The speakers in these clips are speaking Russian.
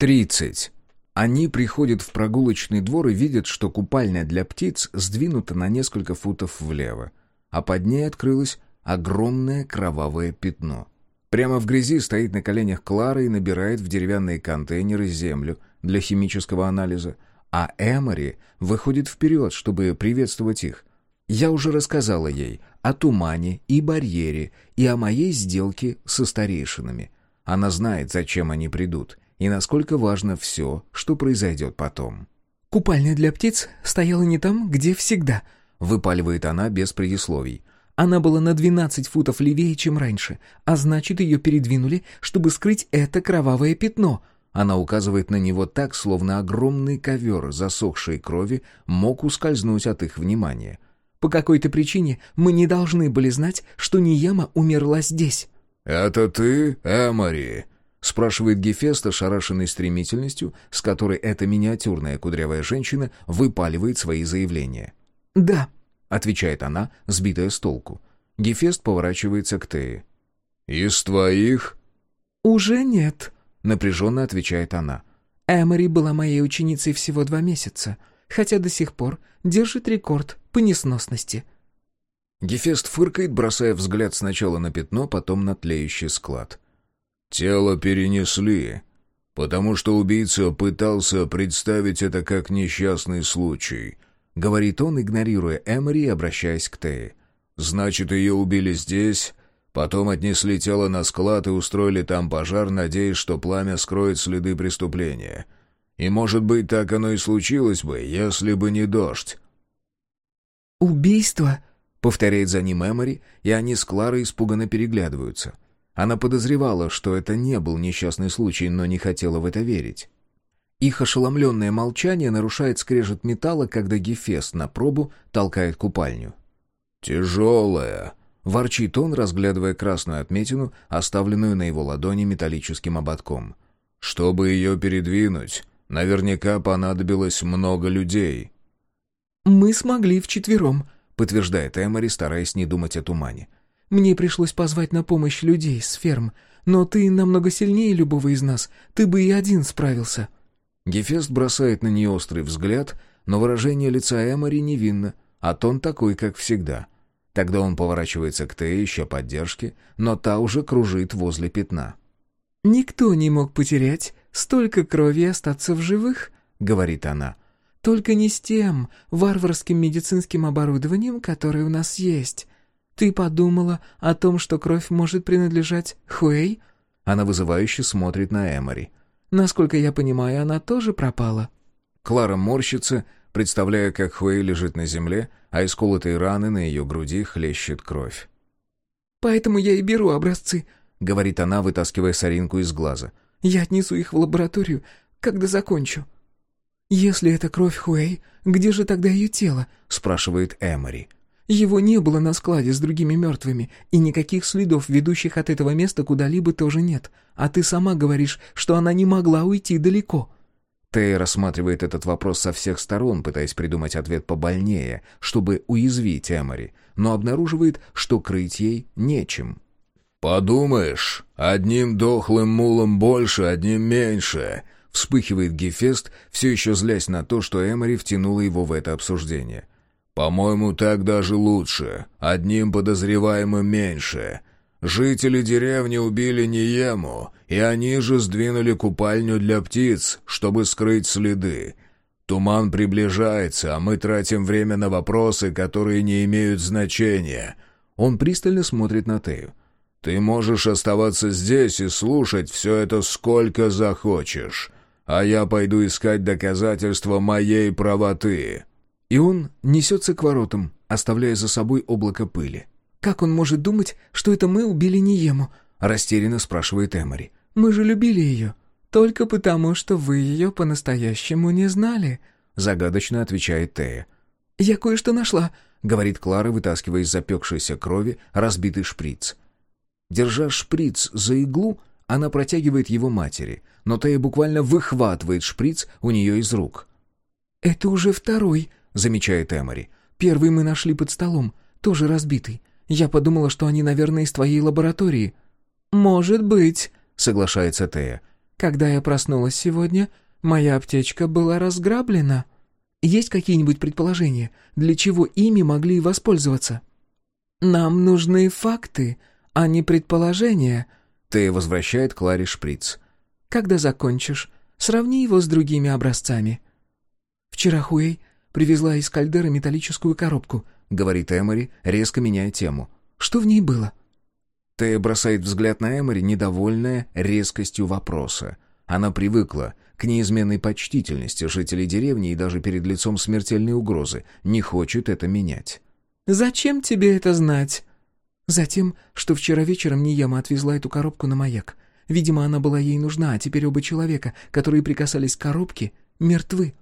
30. Они приходят в прогулочный двор и видят, что купальня для птиц сдвинута на несколько футов влево, а под ней открылось огромное кровавое пятно. Прямо в грязи стоит на коленях Клара и набирает в деревянные контейнеры землю для химического анализа, а Эмори выходит вперед, чтобы приветствовать их. Я уже рассказала ей о тумане и барьере и о моей сделке со старейшинами. Она знает, зачем они придут, и насколько важно все, что произойдет потом. «Купальня для птиц стояла не там, где всегда», — выпаливает она без предисловий. Она была на 12 футов левее, чем раньше, а значит, ее передвинули, чтобы скрыть это кровавое пятно. Она указывает на него так, словно огромный ковер засохшей крови мог ускользнуть от их внимания. По какой-то причине мы не должны были знать, что Нияма умерла здесь. «Это ты, Эмори?» — спрашивает Гефест, ошарашенный стремительностью, с которой эта миниатюрная кудрявая женщина выпаливает свои заявления. «Да», — отвечает она, сбитая с толку. Гефест поворачивается к Тее. «Из твоих?» «Уже нет», — напряженно отвечает она. «Эмори была моей ученицей всего два месяца, хотя до сих пор держит рекорд по несносности». Гефест фыркает, бросая взгляд сначала на пятно, потом на тлеющий склад. «Тело перенесли, потому что убийца пытался представить это как несчастный случай», — говорит он, игнорируя Эмори и обращаясь к Тее. «Значит, ее убили здесь, потом отнесли тело на склад и устроили там пожар, надеясь, что пламя скроет следы преступления. И, может быть, так оно и случилось бы, если бы не дождь». «Убийство?» — повторяет за ним Эмори, и они с Кларой испуганно переглядываются. Она подозревала, что это не был несчастный случай, но не хотела в это верить. Их ошеломленное молчание нарушает скрежет металла, когда Гефест на пробу толкает купальню. «Тяжелая», — ворчит он, разглядывая красную отметину, оставленную на его ладони металлическим ободком. «Чтобы ее передвинуть, наверняка понадобилось много людей». «Мы смогли вчетвером», подтверждает Эмори, стараясь не думать о тумане. «Мне пришлось позвать на помощь людей с ферм, но ты намного сильнее любого из нас, ты бы и один справился». Гефест бросает на нее острый взгляд, но выражение лица Эмори невинно, а тон такой, как всегда. Тогда он поворачивается к Тее, ища поддержки, но та уже кружит возле пятна. «Никто не мог потерять столько крови и остаться в живых», — говорит она. Только не с тем варварским медицинским оборудованием, которое у нас есть. Ты подумала о том, что кровь может принадлежать Хуэй?» Она вызывающе смотрит на Эмори. «Насколько я понимаю, она тоже пропала». Клара морщится, представляя, как Хуэй лежит на земле, а из колотой раны на ее груди хлещет кровь. «Поэтому я и беру образцы», — говорит она, вытаскивая соринку из глаза. «Я отнесу их в лабораторию, когда закончу». «Если это кровь Хуэй, где же тогда ее тело?» — спрашивает Эмори. «Его не было на складе с другими мертвыми, и никаких следов, ведущих от этого места куда-либо, тоже нет. А ты сама говоришь, что она не могла уйти далеко». Тея рассматривает этот вопрос со всех сторон, пытаясь придумать ответ побольнее, чтобы уязвить Эмори, но обнаруживает, что крыть ей нечем. «Подумаешь, одним дохлым мулом больше, одним меньше», Вспыхивает Гефест, все еще злясь на то, что Эмори втянула его в это обсуждение. «По-моему, так даже лучше. Одним подозреваемым меньше. Жители деревни убили Ниему, и они же сдвинули купальню для птиц, чтобы скрыть следы. Туман приближается, а мы тратим время на вопросы, которые не имеют значения». Он пристально смотрит на Тею. «Ты можешь оставаться здесь и слушать все это сколько захочешь а я пойду искать доказательства моей правоты». И он несется к воротам, оставляя за собой облако пыли. «Как он может думать, что это мы убили Ниему?» — растерянно спрашивает Эмори. «Мы же любили ее. Только потому, что вы ее по-настоящему не знали», — загадочно отвечает Тея. «Я кое-что нашла», — говорит Клара, вытаскивая из запекшейся крови разбитый шприц. Держа шприц за иглу, она протягивает его матери, но Тея буквально выхватывает шприц у нее из рук. «Это уже второй», — замечает Эмори. «Первый мы нашли под столом, тоже разбитый. Я подумала, что они, наверное, из твоей лаборатории». «Может быть», — соглашается Тея. Когда я проснулась сегодня, моя аптечка была разграблена. Есть какие-нибудь предположения, для чего ими могли воспользоваться? Нам нужны факты, а не предположения. Ты возвращает Кларе шприц. Когда закончишь, сравни его с другими образцами. Вчера Хуэй привезла из кальдеры металлическую коробку, говорит Эмори, резко меняя тему. Что в ней было? Тея бросает взгляд на Эмори, недовольная резкостью вопроса. Она привыкла к неизменной почтительности жителей деревни и даже перед лицом смертельной угрозы не хочет это менять. «Зачем тебе это знать?» «Затем, что вчера вечером Нияма отвезла эту коробку на маяк. Видимо, она была ей нужна, а теперь оба человека, которые прикасались к коробке, мертвы».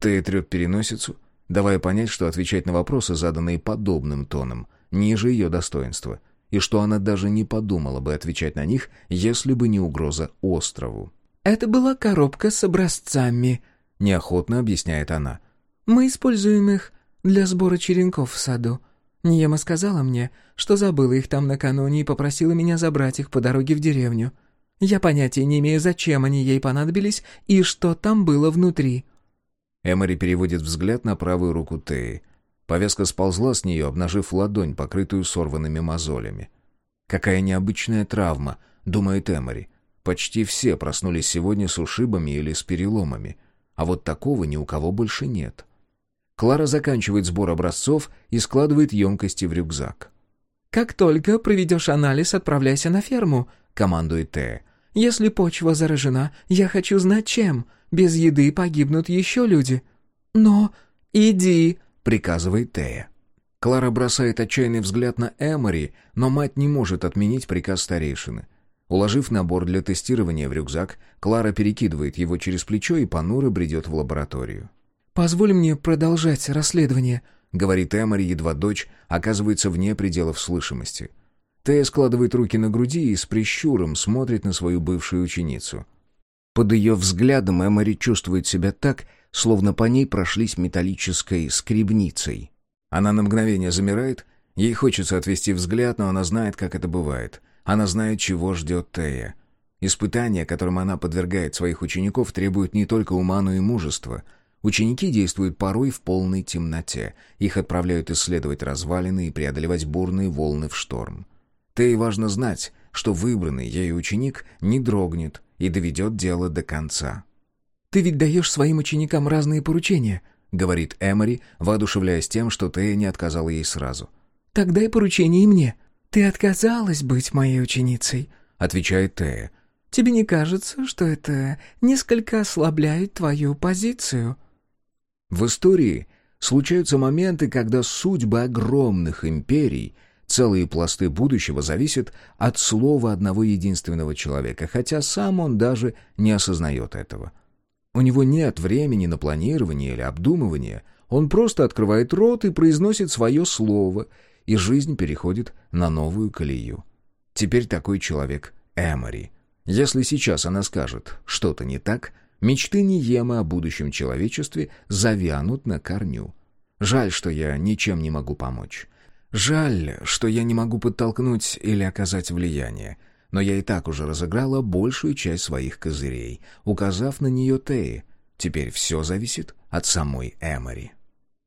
Тея трет переносицу, давая понять, что отвечать на вопросы, заданные подобным тоном, ниже ее достоинства — и что она даже не подумала бы отвечать на них, если бы не угроза острову. «Это была коробка с образцами», — неохотно объясняет она. «Мы используем их для сбора черенков в саду. Ньема сказала мне, что забыла их там накануне и попросила меня забрать их по дороге в деревню. Я понятия не имею, зачем они ей понадобились и что там было внутри». Эмори переводит взгляд на правую руку Теи. Повязка сползла с нее, обнажив ладонь, покрытую сорванными мозолями. «Какая необычная травма», — думает Эмори. «Почти все проснулись сегодня с ушибами или с переломами, а вот такого ни у кого больше нет». Клара заканчивает сбор образцов и складывает емкости в рюкзак. «Как только проведешь анализ, отправляйся на ферму», — командует Тея. «Если почва заражена, я хочу знать чем. Без еды погибнут еще люди». «Но иди», приказывает Тея. Клара бросает отчаянный взгляд на Эмори, но мать не может отменить приказ старейшины. Уложив набор для тестирования в рюкзак, Клара перекидывает его через плечо и понуро бредет в лабораторию. «Позволь мне продолжать расследование», — говорит Эмори, едва дочь оказывается вне пределов слышимости. Тея складывает руки на груди и с прищуром смотрит на свою бывшую ученицу. Под ее взглядом Эмори чувствует себя так, словно по ней прошлись металлической скребницей. Она на мгновение замирает, ей хочется отвести взгляд, но она знает, как это бывает. Она знает, чего ждет Тея. Испытания, которым она подвергает своих учеников, требуют не только ума, но и мужества. Ученики действуют порой в полной темноте. Их отправляют исследовать развалины и преодолевать бурные волны в шторм. Тее важно знать, что выбранный ею ученик не дрогнет и доведет дело до конца. Ты ведь даешь своим ученикам разные поручения», — говорит Эмори, воодушевляясь тем, что Тея не отказала ей сразу. «Тогда и поручение и мне. Ты отказалась быть моей ученицей», — отвечает Тея. «Тебе не кажется, что это несколько ослабляет твою позицию?» В истории случаются моменты, когда судьбы огромных империй, целые пласты будущего зависят от слова одного единственного человека, хотя сам он даже не осознает этого. У него нет времени на планирование или обдумывание. Он просто открывает рот и произносит свое слово, и жизнь переходит на новую колею. Теперь такой человек Эмори. Если сейчас она скажет что-то не так, мечты Ниемы о будущем человечестве завянут на корню. Жаль, что я ничем не могу помочь. Жаль, что я не могу подтолкнуть или оказать влияние но я и так уже разыграла большую часть своих козырей, указав на нее Теи. Теперь все зависит от самой Эмори.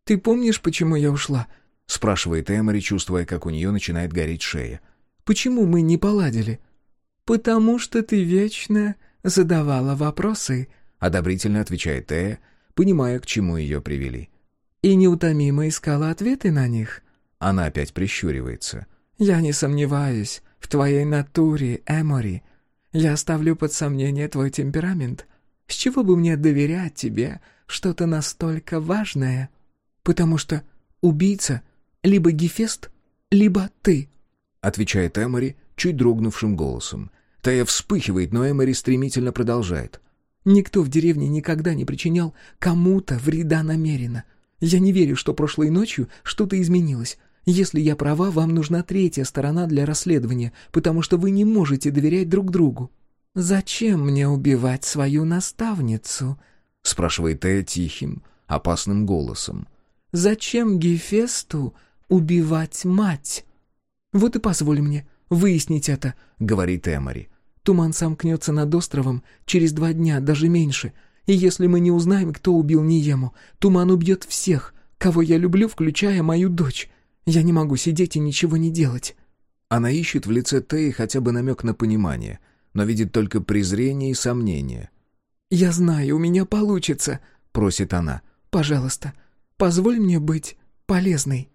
«Ты помнишь, почему я ушла?» — спрашивает Эмори, чувствуя, как у нее начинает гореть шея. «Почему мы не поладили?» «Потому что ты вечно задавала вопросы», — одобрительно отвечает Тея, понимая, к чему ее привели. «И неутомимо искала ответы на них». Она опять прищуривается. «Я не сомневаюсь, в твоей натуре, Эмори. Я ставлю под сомнение твой темперамент. С чего бы мне доверять тебе что-то настолько важное? Потому что убийца либо Гефест, либо ты», — отвечает Эмори чуть дрогнувшим голосом. Тая вспыхивает, но Эмори стремительно продолжает. «Никто в деревне никогда не причинял кому-то вреда намеренно. Я не верю, что прошлой ночью что-то изменилось. Если я права, вам нужна третья сторона для расследования, потому что вы не можете доверять друг другу. Зачем мне убивать свою наставницу? спрашивает Тея тихим, опасным голосом. Зачем Гефесту убивать мать? Вот и позволь мне выяснить это, говорит Эмори. Туман сомкнется над островом через два дня, даже меньше. И если мы не узнаем, кто убил Ниему, туман убьет всех, кого я люблю, включая мою дочь. Я не могу сидеть и ничего не делать». Она ищет в лице Теи хотя бы намек на понимание, но видит только презрение и сомнение. «Я знаю, у меня получится», — просит она. «Пожалуйста, позволь мне быть полезной».